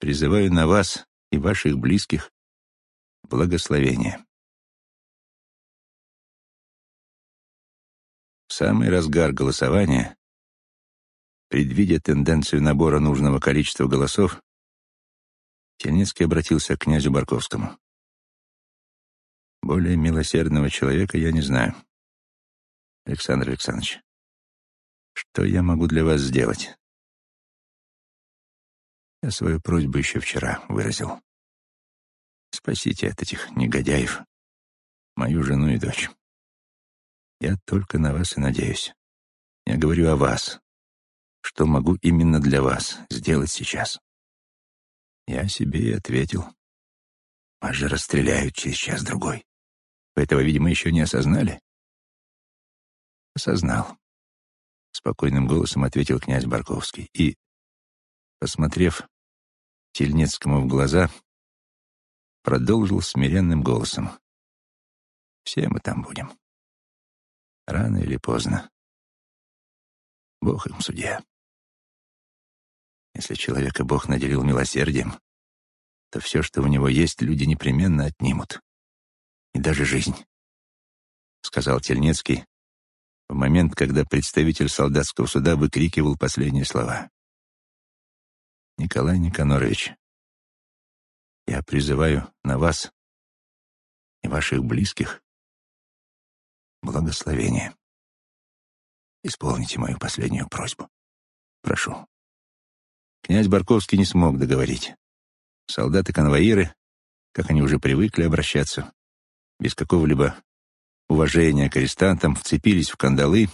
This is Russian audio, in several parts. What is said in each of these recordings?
призываю на вас и ваших близких благословения. В самый разгар голосования, предвидя тенденцию набора нужного количества голосов, Тельницкий обратился к князю Барковскому. «Более милосердного человека я не знаю. Александр Александрович, что я могу для вас сделать?» Я свою просьбу еще вчера выразил. Спасите от этих негодяев мою жену и дочь. Я только на вас и надеюсь. Я говорю о вас. Что могу именно для вас сделать сейчас? Я себе и ответил. Вас же расстреляют через час-другой. Вы этого, видимо, еще не осознали? Осознал. Спокойным голосом ответил князь Барковский. И, посмотрев Тельнецкому в глаза, продолжил смиренным голосом. «Все мы там будем. Рано или поздно. Бог им судья. Если человека Бог наделил милосердием, то все, что у него есть, люди непременно отнимут. И даже жизнь», — сказал Тельнецкий в момент, когда представитель солдатского суда выкрикивал последние слова. Николай Никонорович, я призываю на вас и ваших близких благословение. Исполните мою последнюю просьбу. Прошу. Князь Барковский не смог договорить. Солдаты-конвоиры, как они уже привыкли обращаться, без какого-либо уважения к арестантам, вцепились в кандалы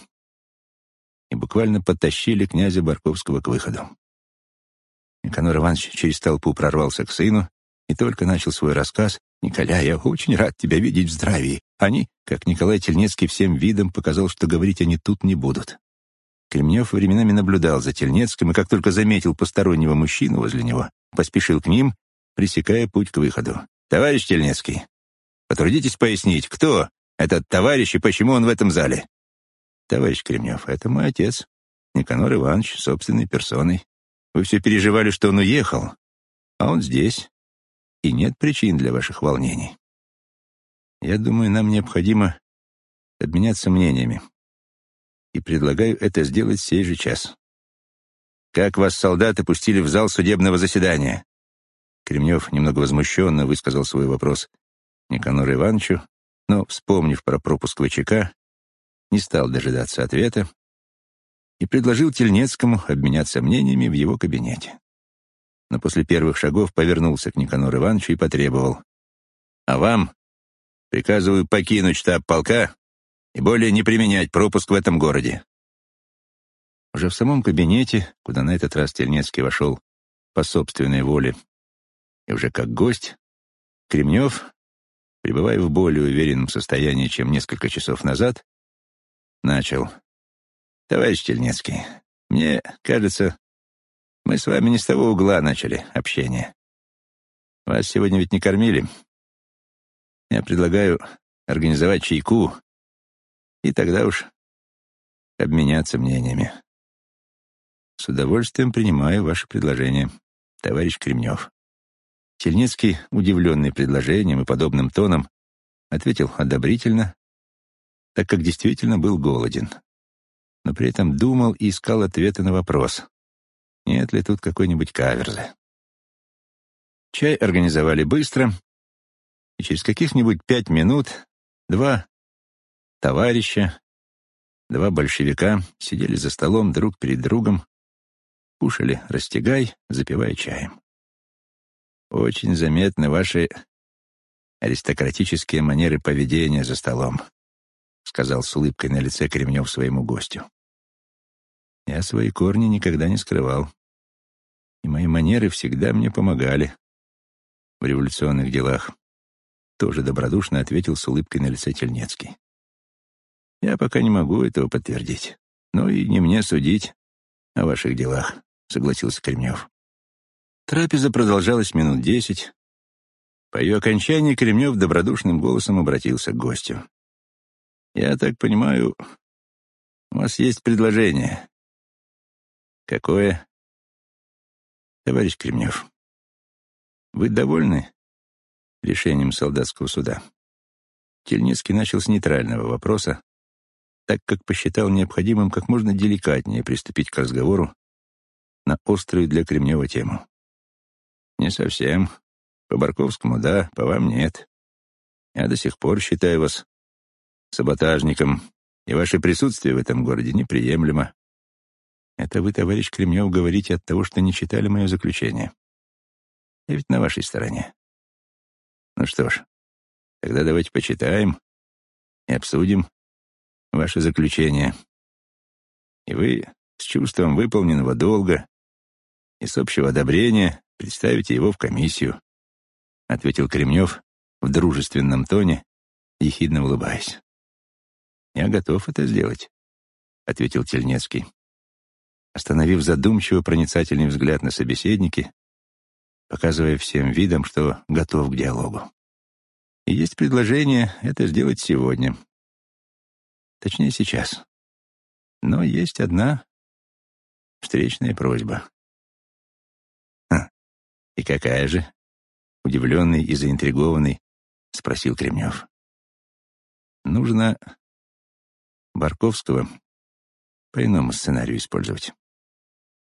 и буквально подтащили князя Барковского к выходу. Никанор Иванович через толпу прорвался к сыну и только начал свой рассказ. «Николя, я очень рад тебя видеть в здравии». Они, как Николай Тельнецкий, всем видом показал, что говорить они тут не будут. Кремнев временами наблюдал за Тельнецким и, как только заметил постороннего мужчину возле него, поспешил к ним, пресекая путь к выходу. «Товарищ Тельнецкий, потрудитесь пояснить, кто этот товарищ и почему он в этом зале?» «Товарищ Кремнев, это мой отец, Никанор Иванович, собственной персоной. Вы все переживали, что он уехал, а он здесь, и нет причин для ваших волнений. Я думаю, нам необходимо обменяться мнениями, и предлагаю это сделать сей же час. Как вас солдаты пустили в зал судебного заседания? Кремнев немного возмущенно высказал свой вопрос Никанору Ивановичу, но, вспомнив про пропуск ВЧК, не стал дожидаться ответа и предложил Тельнецкому обменяться мнениями в его кабинете. Но после первых шагов повернулся к Никанору Ивановичу и потребовал. «А вам приказываю покинуть штаб полка и более не применять пропуск в этом городе». Уже в самом кабинете, куда на этот раз Тельнецкий вошел по собственной воле, и уже как гость, Кремнев, пребывая в более уверенном состоянии, чем несколько часов назад, начал Товарищ Тельнецкий, мне кажется, мы с вами не с того угла начали общение. Вас сегодня ведь не кормили. Я предлагаю организовать чайку, и тогда уж обменяться мнениями. С удовольствием принимаю ваше предложение, товарищ Кремнев. Тельнецкий, удивленный предложением и подобным тоном, ответил одобрительно, так как действительно был голоден но при этом думал и искал ответы на вопрос, нет ли тут какой-нибудь каверзы. Чай организовали быстро, и через каких-нибудь пять минут два товарища, два большевика сидели за столом друг перед другом, кушали растягай, запивая чаем. Очень заметны ваши аристократические манеры поведения за столом, сказал с улыбкой на лице Кремнев своему гостю. Я свои корни никогда не скрывал. И мои манеры всегда мне помогали в революционных делах. Тоже добродушно ответил с улыбкой на лице Тельнецкий. Я пока не могу этого подтвердить. Но и не мне судить о ваших делах, согласился Кремнев. Трапеза продолжалась минут десять. По ее окончании Кремнев добродушным голосом обратился к гостю. «Я так понимаю, у вас есть предложение. Какое? Товарищ Кремнев, Вы довольны решением солдатского суда? Тельницкий начал с нейтрального вопроса, так как посчитал необходимым как можно деликатнее приступить к разговору на острую для Кремнева тему. «Не совсем. По Барковскому — да, по вам — нет. Я до сих пор считаю вас саботажником, и ваше присутствие в этом городе неприемлемо. Это вы, товарищ Кремнев, говорите от того, что не читали мое заключение. Я ведь на вашей стороне. Ну что ж, тогда давайте почитаем и обсудим ваше заключение. И вы с чувством выполненного долга и с общего одобрения представите его в комиссию, ответил Кремнев в дружественном тоне, ехидно улыбаясь. «Я готов это сделать», — ответил Тельнецкий. Остановив задумчиво проницательный взгляд на собеседники, показывая всем видом, что готов к диалогу. И есть предложение это сделать сегодня. Точнее, сейчас. Но есть одна встречная просьба. Хм. И какая же? Удивленный и заинтригованный, спросил Кремнев. Нужно Барковского по иному сценарию использовать.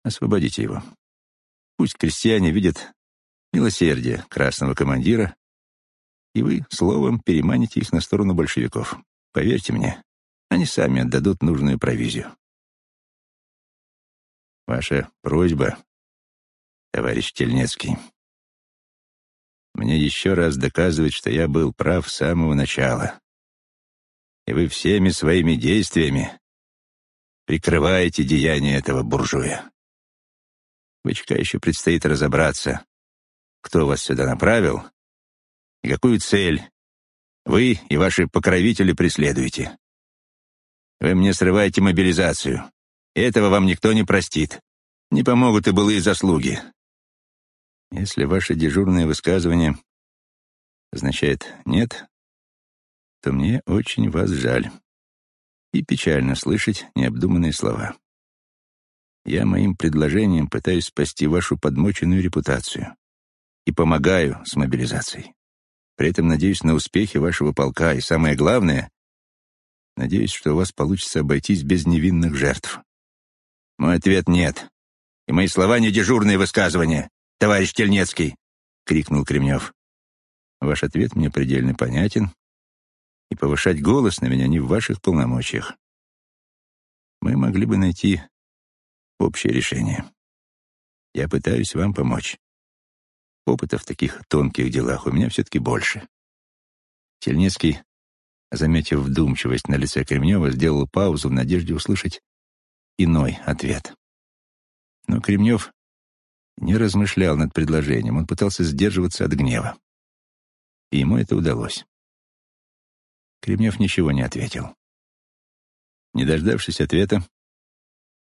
Освободите его. Пусть крестьяне видят милосердие красного командира, и вы словом переманите их на сторону большевиков. Поверьте мне, они сами отдадут нужную провизию. Ваша просьба, товарищ Тельнецкий, мне еще раз доказывает, что я был прав с самого начала и вы всеми своими действиями прикрываете деяния этого буржуя. Бычка еще предстоит разобраться, кто вас сюда направил и какую цель вы и ваши покровители преследуете. Вы мне срываете мобилизацию. Этого вам никто не простит. Не помогут и былые заслуги. Если ваше дежурное высказывание означает «нет», то мне очень вас жаль. И печально слышать необдуманные слова. Я моим предложением пытаюсь спасти вашу подмоченную репутацию и помогаю с мобилизацией. При этом надеюсь на успехи вашего полка и, самое главное, надеюсь, что у вас получится обойтись без невинных жертв. Мой ответ — нет. И мои слова — не дежурные высказывания, товарищ Тельнецкий, — крикнул Кремнев. Ваш ответ мне предельно понятен, и повышать голос на меня не в ваших полномочиях. Мы могли бы найти общее решение. Я пытаюсь вам помочь. Опыта в таких тонких делах у меня все-таки больше. Тельнецкий, заметив вдумчивость на лице Кремнева, сделал паузу в надежде услышать иной ответ. Но Кремнев не размышлял над предложением, он пытался сдерживаться от гнева. И ему это удалось. Кремнев ничего не ответил. Не дождавшись ответа,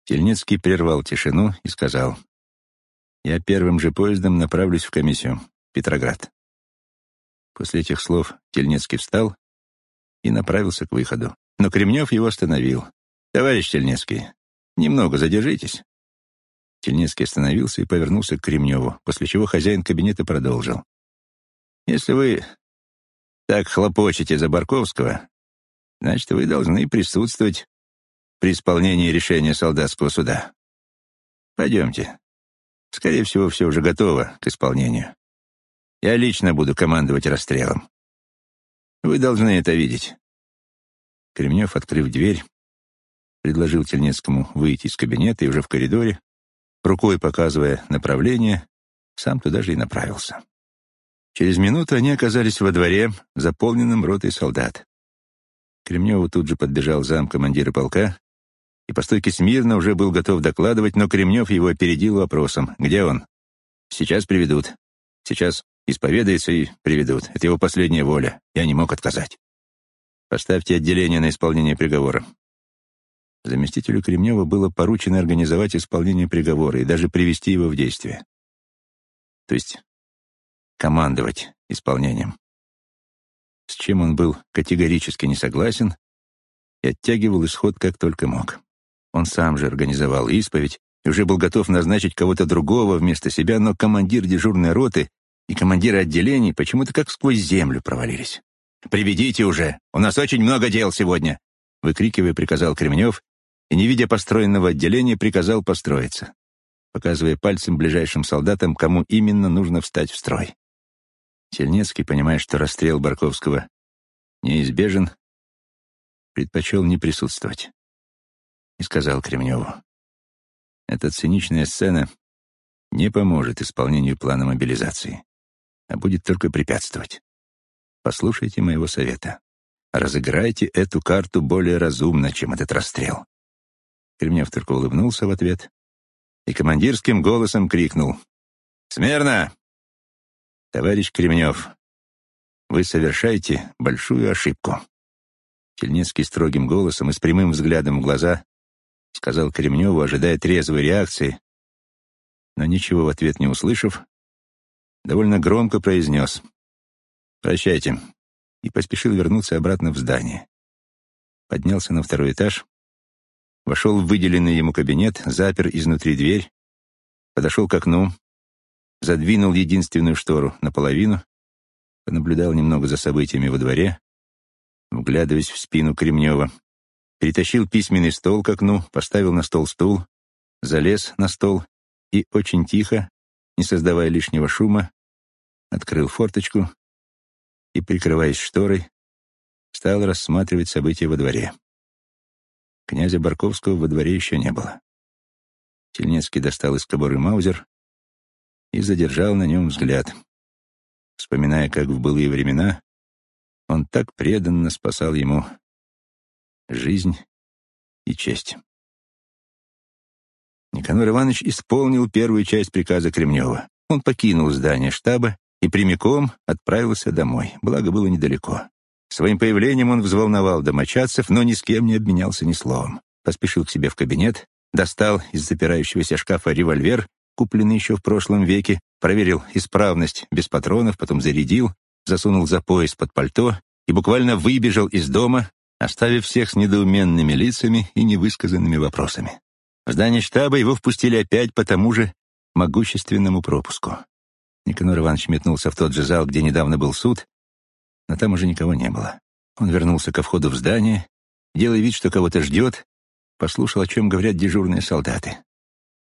Тельницкий прервал тишину и сказал, «Я первым же поездом направлюсь в комиссию, Петроград». После этих слов Тельницкий встал и направился к выходу. Но Кремнев его остановил. «Товарищ Тельницкий, немного задержитесь». Тельницкий остановился и повернулся к Кремневу, после чего хозяин кабинета продолжил. «Если вы так хлопочете за Барковского, значит, вы должны присутствовать при исполнении решения солдатского суда. Пойдемте. Скорее всего, все уже готово к исполнению. Я лично буду командовать расстрелом. Вы должны это видеть. Кремнев, открыв дверь, предложил Тельнецкому выйти из кабинета и уже в коридоре, рукой показывая направление, сам туда же и направился. Через минуту они оказались во дворе, заполненном ротой солдат. Кремневу тут же подбежал зам командира полка и по стойке смирно уже был готов докладывать, но Кремнев его опередил вопросом. «Где он?» «Сейчас приведут. Сейчас исповедается и приведут. Это его последняя воля. Я не мог отказать. Поставьте отделение на исполнение приговора». Заместителю Кремнева было поручено организовать исполнение приговора и даже привести его в действие. То есть командовать исполнением. С чем он был категорически не согласен и оттягивал исход как только мог. Он сам же организовал исповедь и уже был готов назначить кого-то другого вместо себя, но командир дежурной роты и командиры отделений почему-то как сквозь землю провалились. «Приведите уже! У нас очень много дел сегодня!» Выкрикивая, приказал Кремнев, и, не видя построенного отделения, приказал построиться, показывая пальцем ближайшим солдатам, кому именно нужно встать в строй. Тельнецкий, понимая, что расстрел Барковского неизбежен, предпочел не присутствовать и сказал Кремневу, «Эта циничная сцена не поможет исполнению плана мобилизации, а будет только препятствовать. Послушайте моего совета. Разыграйте эту карту более разумно, чем этот расстрел». Кремнев только улыбнулся в ответ и командирским голосом крикнул, «Смирно! Товарищ Кремнев, вы совершаете большую ошибку». Тельнецкий строгим голосом и с прямым взглядом в глаза сказал Кремневу, ожидая трезвой реакции, но ничего в ответ не услышав, довольно громко произнес «Прощайте» и поспешил вернуться обратно в здание. Поднялся на второй этаж, вошел в выделенный ему кабинет, запер изнутри дверь, подошел к окну, задвинул единственную штору наполовину, понаблюдал немного за событиями во дворе, вглядываясь в спину Кремнева, перетащил письменный стол к окну, поставил на стол стул, залез на стол и очень тихо, не создавая лишнего шума, открыл форточку и, прикрываясь шторой, стал рассматривать события во дворе. Князя Барковского во дворе еще не было. Тельнецкий достал из кобуры маузер и задержал на нем взгляд, вспоминая, как в былые времена он так преданно спасал ему жизнь и честь. Никанор Иванович исполнил первую часть приказа Кремнева. Он покинул здание штаба и прямиком отправился домой, благо было недалеко. Своим появлением он взволновал домочадцев, но ни с кем не обменялся ни словом. Поспешил к себе в кабинет, достал из запирающегося шкафа револьвер, купленный еще в прошлом веке, проверил исправность без патронов, потом зарядил, засунул за пояс под пальто и буквально выбежал из дома, оставив всех с недоуменными лицами и невысказанными вопросами. В здание штаба его впустили опять по тому же могущественному пропуску. Никанор Иванович метнулся в тот же зал, где недавно был суд, но там уже никого не было. Он вернулся ко входу в здание, делая вид, что кого-то ждет, послушал, о чем говорят дежурные солдаты.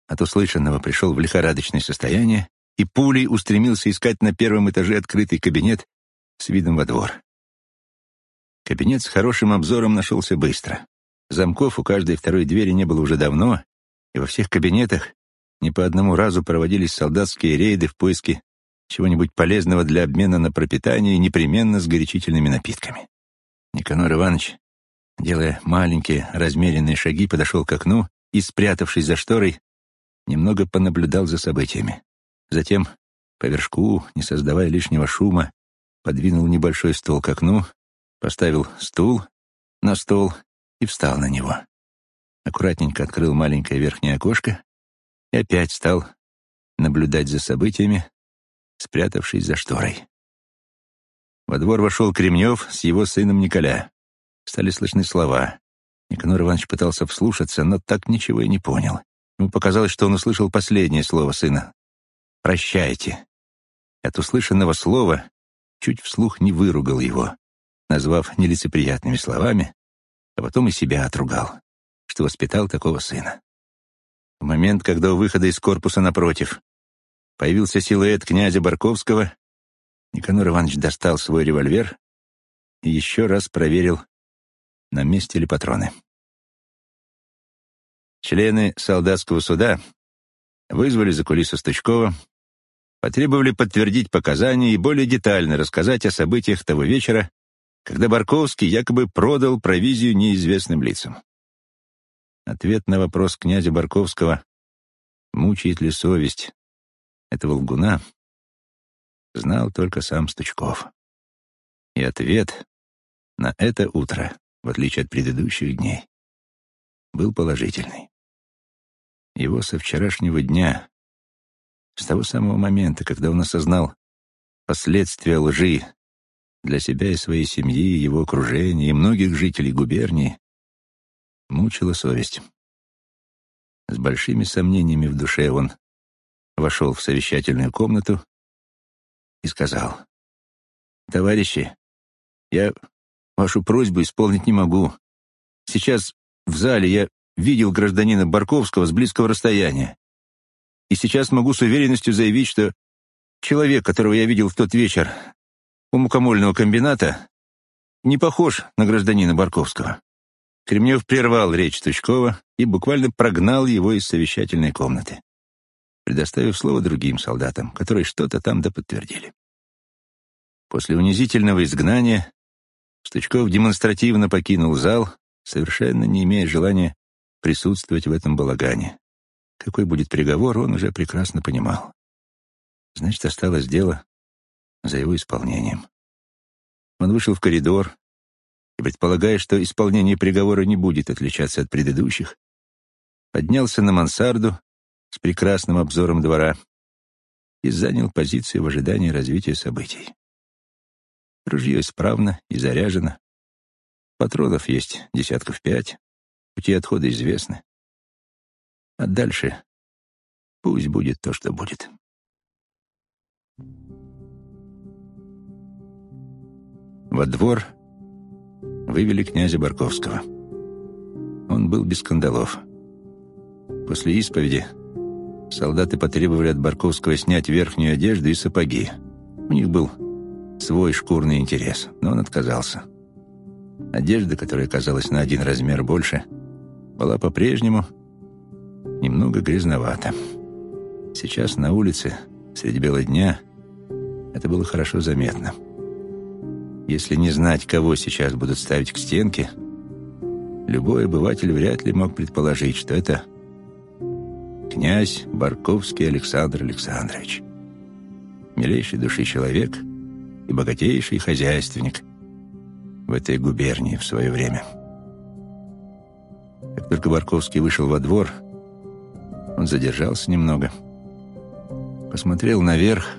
От услышанного пришел в лихорадочное состояние и пулей устремился искать на первом этаже открытый кабинет с видом во двор. Кабинет с хорошим обзором нашелся быстро. Замков у каждой второй двери не было уже давно, и во всех кабинетах не по одному разу проводились солдатские рейды в поиске чего-нибудь полезного для обмена на пропитание непременно с горячительными напитками. Никанор Иванович, делая маленькие размеренные шаги, подошел к окну и, спрятавшись за шторой, немного понаблюдал за событиями. Затем, по вершку, не создавая лишнего шума, подвинул небольшой стол к окну, поставил стул на стол и встал на него. Аккуратненько открыл маленькое верхнее окошко и опять стал наблюдать за событиями, спрятавшись за шторой. Во двор вошел Кремнев с его сыном Николя. Стали слышны слова. Никанор Иванович пытался вслушаться, но так ничего и не понял. Ему показалось, что он услышал последнее слово сына. «Прощайте». От услышанного слова чуть вслух не выругал его назвав нелицеприятными словами, а потом и себя отругал, что воспитал такого сына. В момент, когда у выхода из корпуса напротив появился силуэт князя Барковского, Никанор Иванович достал свой револьвер и еще раз проверил, на месте ли патроны. Члены солдатского суда вызвали за кулису Стучкова, потребовали подтвердить показания и более детально рассказать о событиях того вечера, когда Барковский якобы продал провизию неизвестным лицам. Ответ на вопрос князя Барковского «Мучает ли совесть этого лгуна?» знал только сам Стучков. И ответ на это утро, в отличие от предыдущих дней, был положительный. Его со вчерашнего дня, с того самого момента, когда он осознал последствия лжи, для себя и своей семьи, его окружения и многих жителей губернии мучила совесть. С большими сомнениями в душе он вошел в совещательную комнату и сказал, «Товарищи, я вашу просьбу исполнить не могу. Сейчас в зале я видел гражданина Барковского с близкого расстояния. И сейчас могу с уверенностью заявить, что человек, которого я видел в тот вечер у мукомольного комбината, не похож на гражданина Барковского. Кремнев прервал речь Тучкова и буквально прогнал его из совещательной комнаты, предоставив слово другим солдатам, которые что-то там доподтвердили. После унизительного изгнания Стучков демонстративно покинул зал, совершенно не имея желания присутствовать в этом балагане. Какой будет приговор, он уже прекрасно понимал. Значит, осталось дело за его исполнением. Он вышел в коридор и, предполагая, что исполнение приговора не будет отличаться от предыдущих, поднялся на мансарду с прекрасным обзором двора и занял позицию в ожидании развития событий. Ружье исправно и заряжено. Патронов есть десятков пять. Пути отхода известны. А дальше пусть будет то, что будет. Во двор вывели князя Барковского. Он был без скандалов. После исповеди солдаты потребовали от Барковского снять верхнюю одежду и сапоги. У них был свой шкурный интерес, но он отказался. Одежда, которая казалась на один размер больше, была по-прежнему немного грязновата. Сейчас на улице, среди бела дня, это было хорошо заметно. Если не знать, кого сейчас будут ставить к стенке, любой обыватель вряд ли мог предположить, что это князь Барковский Александр Александрович. Милейший души человек — и богатейший хозяйственник в этой губернии в свое время. Как только Барковский вышел во двор, он задержался немного, посмотрел наверх,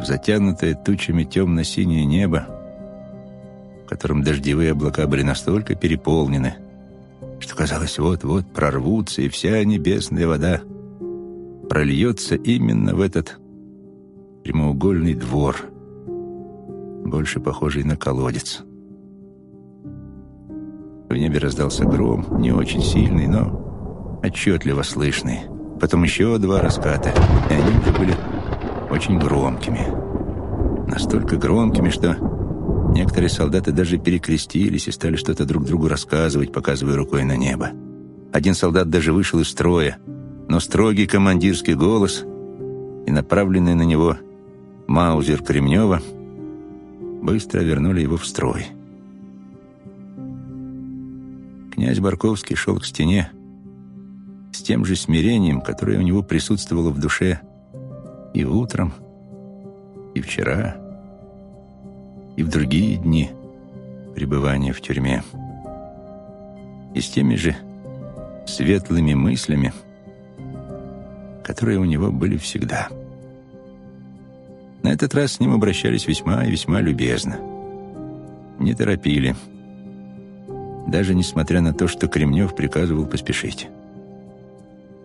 в затянутое тучами темно-синее небо, в котором дождевые облака были настолько переполнены, что казалось, вот-вот прорвутся, и вся небесная вода прольется именно в этот прямоугольный двор — больше похожий на колодец. В небе раздался гром, не очень сильный, но отчетливо слышный. Потом еще два раската, и они уже были очень громкими. Настолько громкими, что некоторые солдаты даже перекрестились и стали что-то друг другу рассказывать, показывая рукой на небо. Один солдат даже вышел из строя, но строгий командирский голос и направленный на него маузер Кремнева — быстро вернули его в строй. Князь Барковский шел к стене с тем же смирением, которое у него присутствовало в душе и утром, и вчера, и в другие дни пребывания в тюрьме. И с теми же светлыми мыслями, которые у него были всегда. На этот раз с ним обращались весьма и весьма любезно. Не торопили. Даже несмотря на то, что Кремнев приказывал поспешить.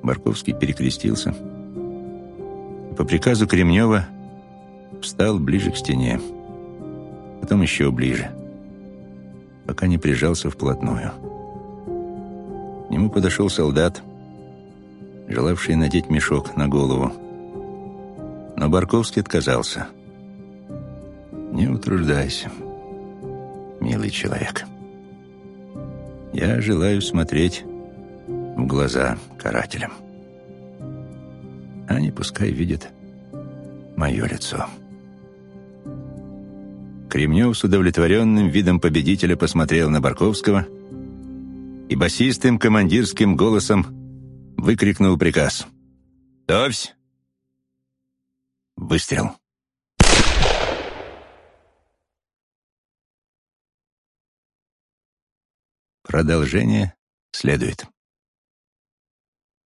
Барковский перекрестился. По приказу Кремнева встал ближе к стене. Потом еще ближе, пока не прижался вплотную. К нему подошел солдат, желавший надеть мешок на голову но Барковский отказался. «Не утруждайся, милый человек. Я желаю смотреть в глаза карателям. Они пускай видят мое лицо». Кремнев с удовлетворенным видом победителя посмотрел на Барковского и басистым командирским голосом выкрикнул приказ. «Товсь! Выстрел. Продолжение следует.